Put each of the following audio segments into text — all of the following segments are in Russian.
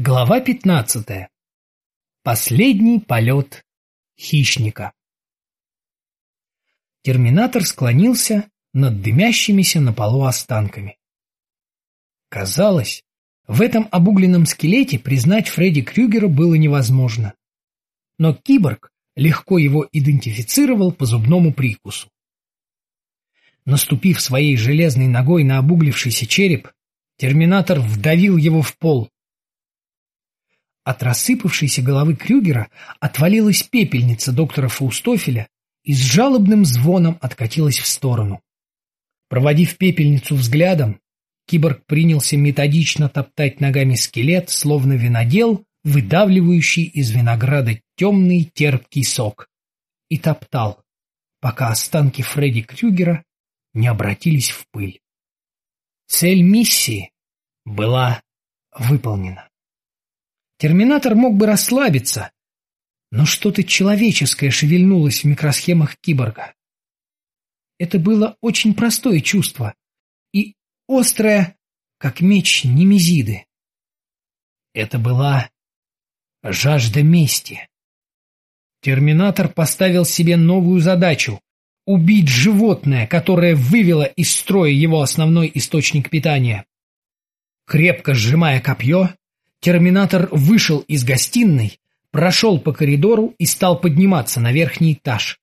Глава 15. Последний полет хищника. Терминатор склонился над дымящимися на полу останками. Казалось, в этом обугленном скелете признать Фредди Крюгера было невозможно. Но киборг легко его идентифицировал по зубному прикусу. Наступив своей железной ногой на обуглившийся череп, терминатор вдавил его в пол, от рассыпавшейся головы Крюгера отвалилась пепельница доктора Фаустофеля и с жалобным звоном откатилась в сторону. Проводив пепельницу взглядом, киборг принялся методично топтать ногами скелет, словно винодел, выдавливающий из винограда темный терпкий сок. И топтал, пока останки Фредди Крюгера не обратились в пыль. Цель миссии была выполнена. Терминатор мог бы расслабиться, но что-то человеческое шевельнулось в микросхемах киборга. Это было очень простое чувство и острое, как меч Немезиды. Это была жажда мести. Терминатор поставил себе новую задачу — убить животное, которое вывело из строя его основной источник питания. Крепко сжимая копье, Терминатор вышел из гостиной, прошел по коридору и стал подниматься на верхний этаж.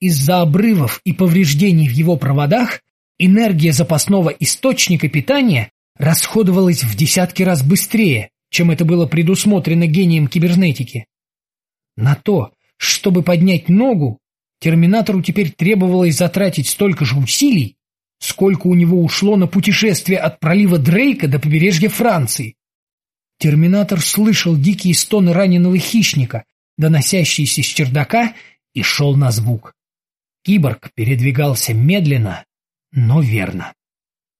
Из-за обрывов и повреждений в его проводах энергия запасного источника питания расходовалась в десятки раз быстрее, чем это было предусмотрено гением кибернетики. На то, чтобы поднять ногу, терминатору теперь требовалось затратить столько же усилий, сколько у него ушло на путешествие от пролива Дрейка до побережья Франции. Терминатор слышал дикие стоны раненого хищника, доносящиеся с чердака, и шел на звук. Киборг передвигался медленно, но верно.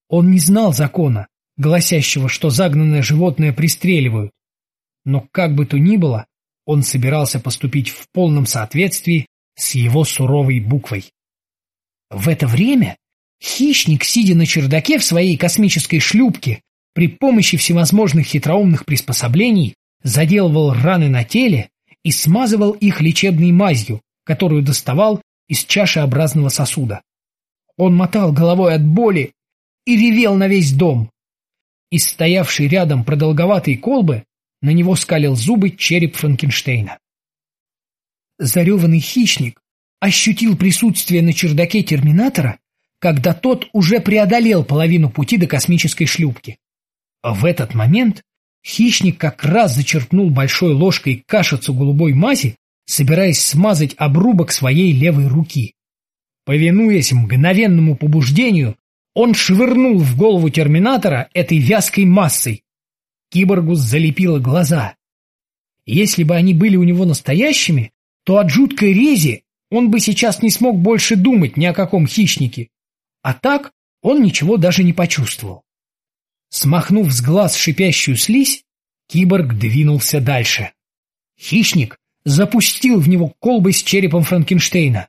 Он не знал закона, гласящего, что загнанное животное пристреливают. Но как бы то ни было, он собирался поступить в полном соответствии с его суровой буквой. В это время хищник, сидя на чердаке в своей космической шлюпке, при помощи всевозможных хитроумных приспособлений заделывал раны на теле и смазывал их лечебной мазью, которую доставал из чашеобразного сосуда. Он мотал головой от боли и ревел на весь дом. Из стоявшей рядом продолговатой колбы на него скалил зубы череп Франкенштейна. Зареванный хищник ощутил присутствие на чердаке терминатора, когда тот уже преодолел половину пути до космической шлюпки. А в этот момент хищник как раз зачерпнул большой ложкой кашицу голубой мази, собираясь смазать обрубок своей левой руки. Повинуясь мгновенному побуждению, он швырнул в голову терминатора этой вязкой массой. Киборгу залепило глаза. Если бы они были у него настоящими, то от жуткой рези он бы сейчас не смог больше думать ни о каком хищнике. А так он ничего даже не почувствовал. Смахнув с глаз шипящую слизь, киборг двинулся дальше. Хищник запустил в него колбой с черепом Франкенштейна.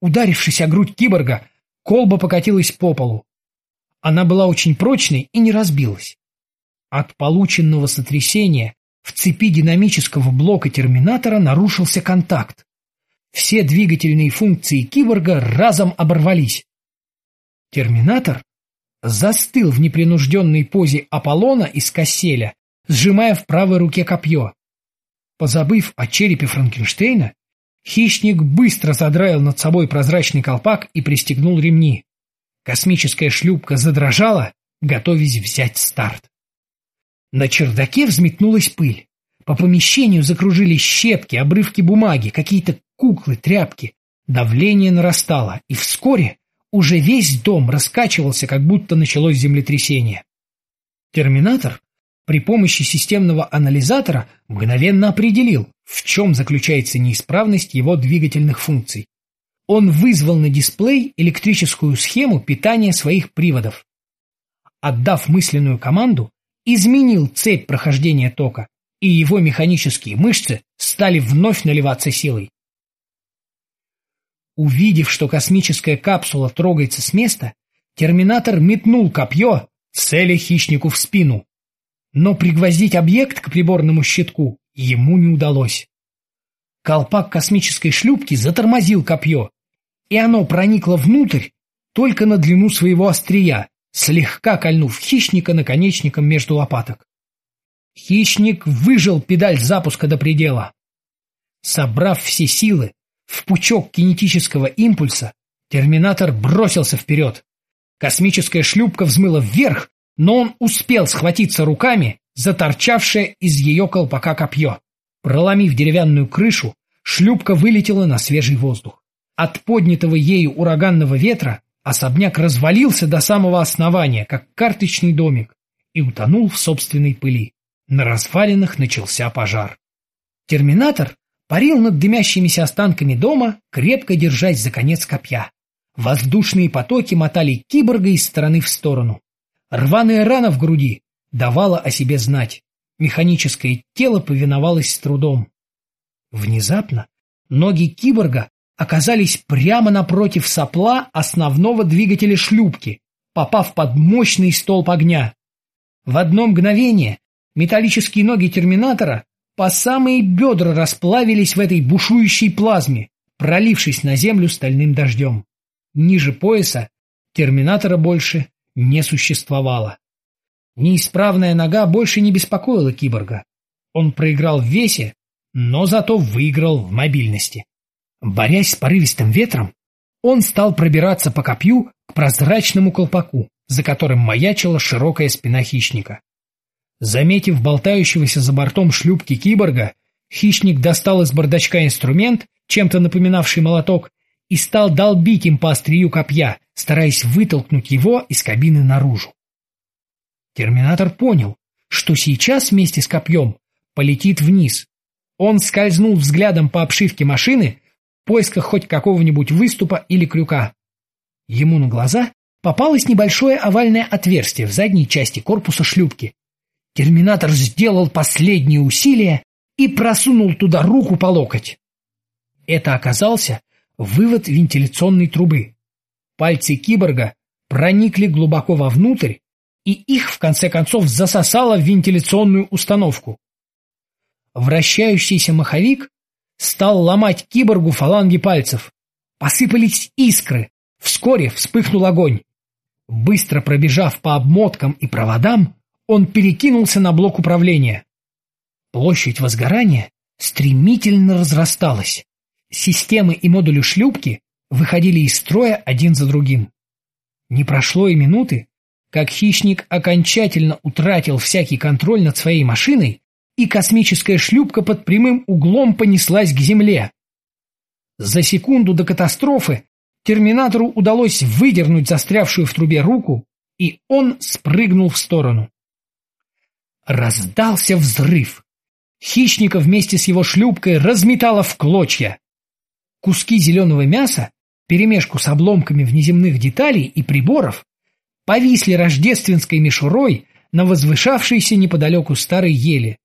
Ударившись о грудь киборга, колба покатилась по полу. Она была очень прочной и не разбилась. От полученного сотрясения в цепи динамического блока терминатора нарушился контакт. Все двигательные функции киборга разом оборвались. Терминатор застыл в непринужденной позе Аполлона из Касселя, сжимая в правой руке копье. Позабыв о черепе Франкенштейна, хищник быстро задраил над собой прозрачный колпак и пристегнул ремни. Космическая шлюпка задрожала, готовясь взять старт. На чердаке взметнулась пыль. По помещению закружились щепки, обрывки бумаги, какие-то куклы, тряпки. Давление нарастало, и вскоре уже весь дом раскачивался, как будто началось землетрясение. Терминатор при помощи системного анализатора мгновенно определил, в чем заключается неисправность его двигательных функций. Он вызвал на дисплей электрическую схему питания своих приводов. Отдав мысленную команду, изменил цепь прохождения тока, и его механические мышцы стали вновь наливаться силой. Увидев, что космическая капсула трогается с места, терминатор метнул копье, целя хищнику в спину. но пригвоздить объект к приборному щитку ему не удалось. Колпак космической шлюпки затормозил копье, и оно проникло внутрь только на длину своего острия, слегка кольнув хищника наконечником между лопаток. Хищник выжил педаль запуска до предела. Собрав все силы в пучок кинетического импульса, терминатор бросился вперед. Космическая шлюпка взмыла вверх, но он успел схватиться руками за торчавшее из ее колпака копье. Проломив деревянную крышу, шлюпка вылетела на свежий воздух. От поднятого ею ураганного ветра особняк развалился до самого основания, как карточный домик, и утонул в собственной пыли. На развалинах начался пожар. Терминатор парил над дымящимися останками дома, крепко держась за конец копья. Воздушные потоки мотали киборга из стороны в сторону. Рваная рана в груди давала о себе знать. Механическое тело повиновалось с трудом. Внезапно ноги киборга оказались прямо напротив сопла основного двигателя шлюпки, попав под мощный столб огня. В одно мгновение металлические ноги терминатора по самые бедра расплавились в этой бушующей плазме, пролившись на землю стальным дождем. Ниже пояса терминатора больше не существовало. Неисправная нога больше не беспокоила киборга. Он проиграл в весе, но зато выиграл в мобильности. Борясь с порывистым ветром, он стал пробираться по копью к прозрачному колпаку, за которым маячила широкая спина хищника. Заметив болтающегося за бортом шлюпки киборга, хищник достал из бардачка инструмент, чем-то напоминавший молоток, и стал долбить им по острию копья, стараясь вытолкнуть его из кабины наружу. Терминатор понял, что сейчас вместе с копьем полетит вниз. Он скользнул взглядом по обшивке машины в поисках хоть какого-нибудь выступа или крюка. Ему на глаза попалось небольшое овальное отверстие в задней части корпуса шлюпки, Терминатор сделал последние усилия и просунул туда руку по локоть. Это оказался вывод вентиляционной трубы. Пальцы киборга проникли глубоко вовнутрь, и их, в конце концов, засосало в вентиляционную установку. Вращающийся маховик стал ломать киборгу фаланги пальцев. Посыпались искры. Вскоре вспыхнул огонь. Быстро пробежав по обмоткам и проводам, он перекинулся на блок управления. Площадь возгорания стремительно разрасталась. Системы и модули шлюпки выходили из строя один за другим. Не прошло и минуты, как хищник окончательно утратил всякий контроль над своей машиной, и космическая шлюпка под прямым углом понеслась к земле. За секунду до катастрофы терминатору удалось выдернуть застрявшую в трубе руку, и он спрыгнул в сторону. Раздался взрыв. Хищника вместе с его шлюпкой разметало в клочья. Куски зеленого мяса, перемешку с обломками внеземных деталей и приборов, повисли рождественской мишурой на возвышавшейся неподалеку старой ели.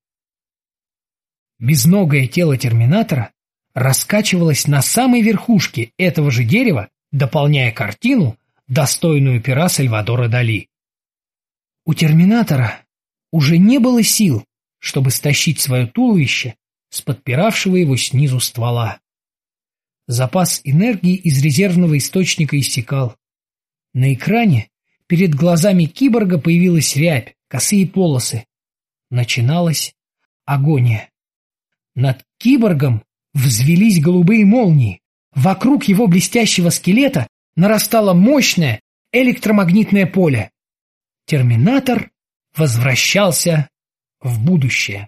Безногое тело терминатора раскачивалось на самой верхушке этого же дерева, дополняя картину, достойную пера Сальвадора Дали. У терминатора уже не было сил, чтобы стащить свое туловище с подпиравшего его снизу ствола. Запас энергии из резервного источника иссякал. На экране перед глазами киборга появилась рябь, косые полосы. Начиналась агония. Над киборгом взвелись голубые молнии. Вокруг его блестящего скелета нарастало мощное электромагнитное поле. Терминатор возвращался в будущее.